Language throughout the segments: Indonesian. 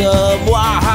de.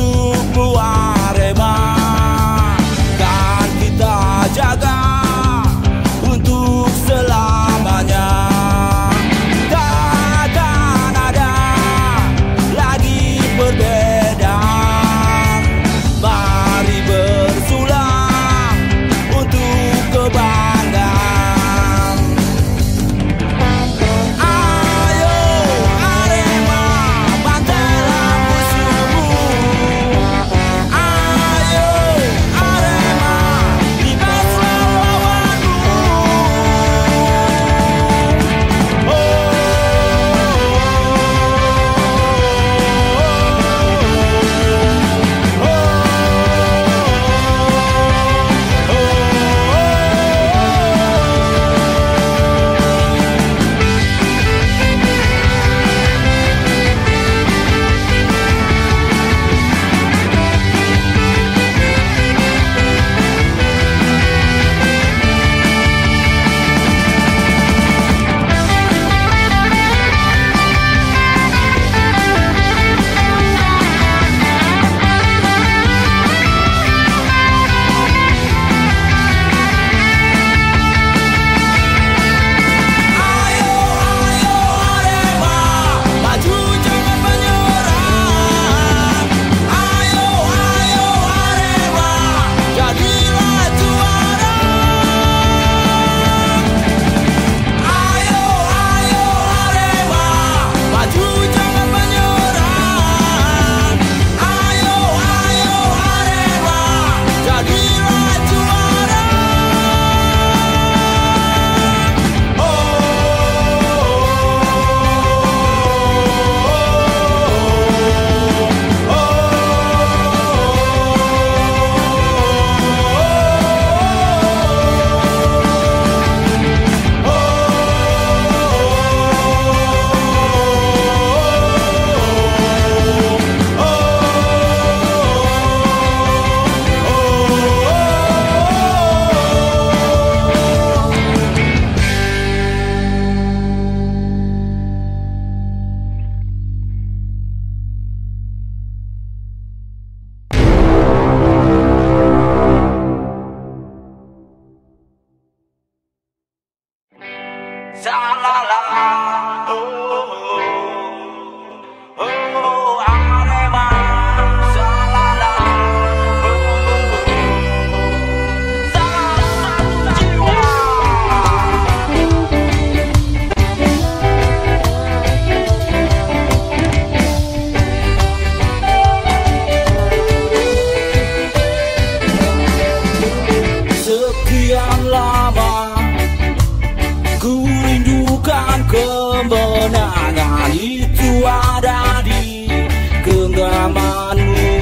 tudo. Ku rindukan kemenangan itu ada di genggamanmu.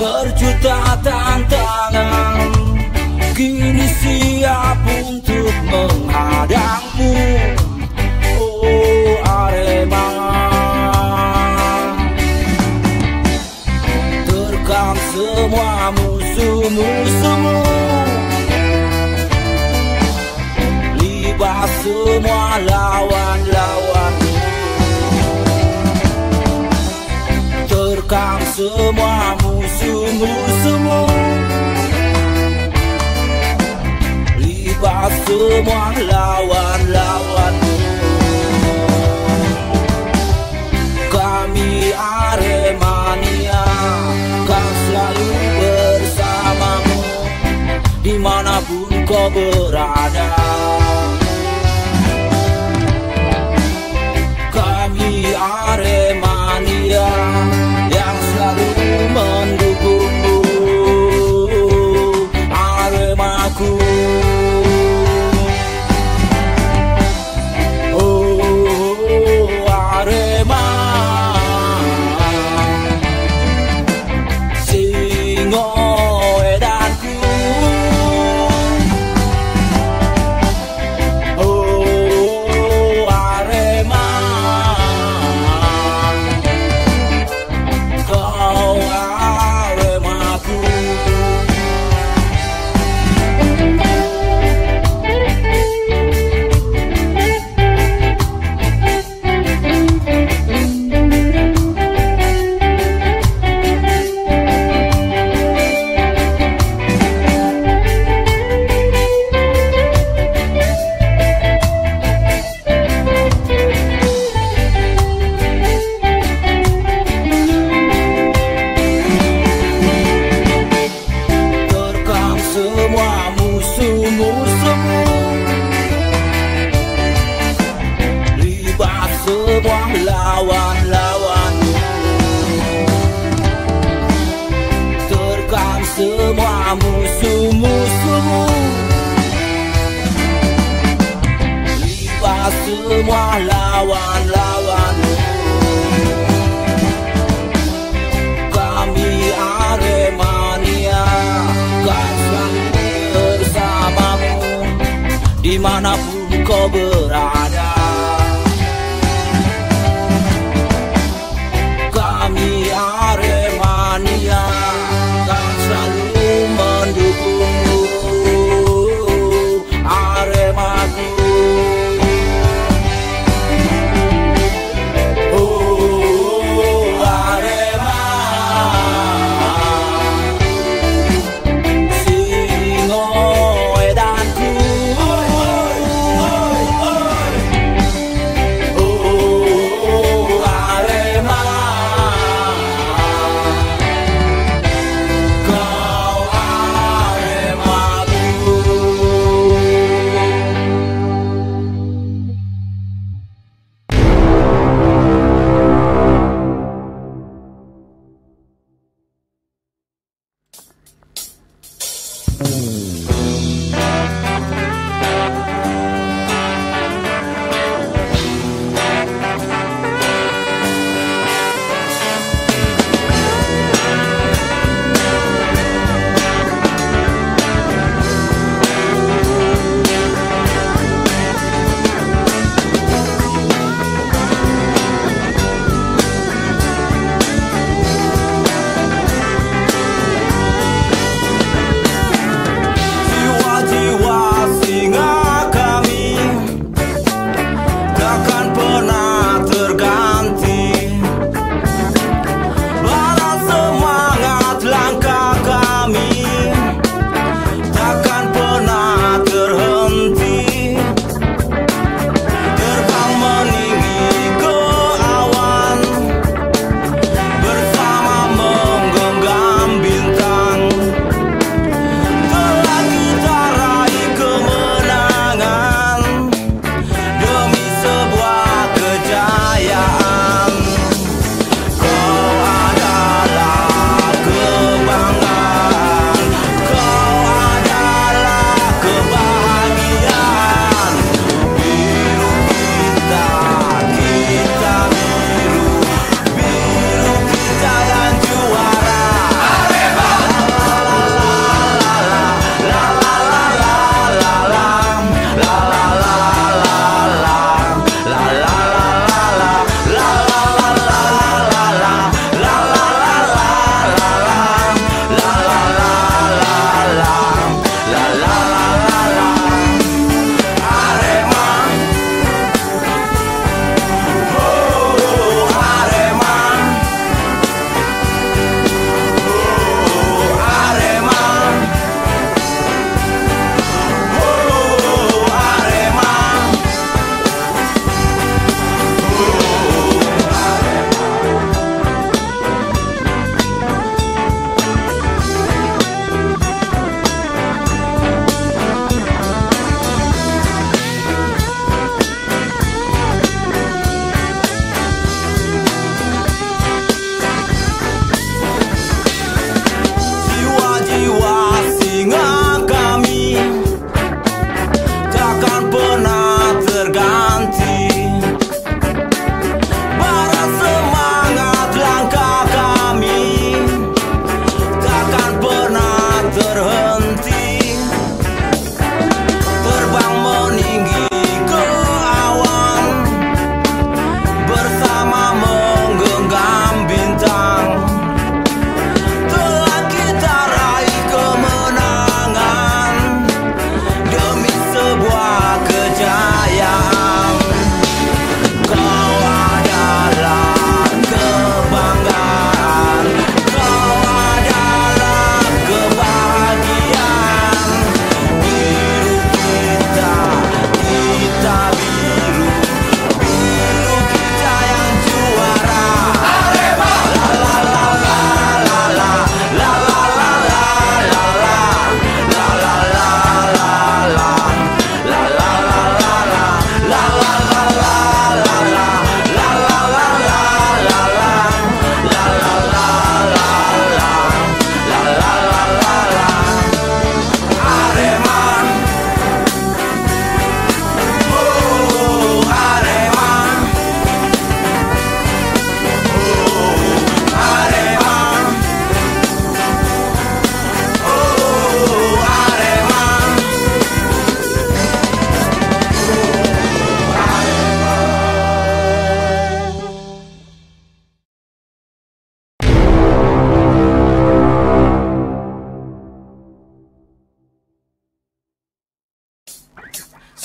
Berjuta tantangan Kini siap untuk menghadangmu. Semua lawan-lawanmu Terkam semua musuh-musuhmu. Libas semua lawan-lawanmu Kami Aremania Kan selalu bersamamu. Di mana pun kau berada moi là.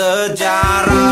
Sejarah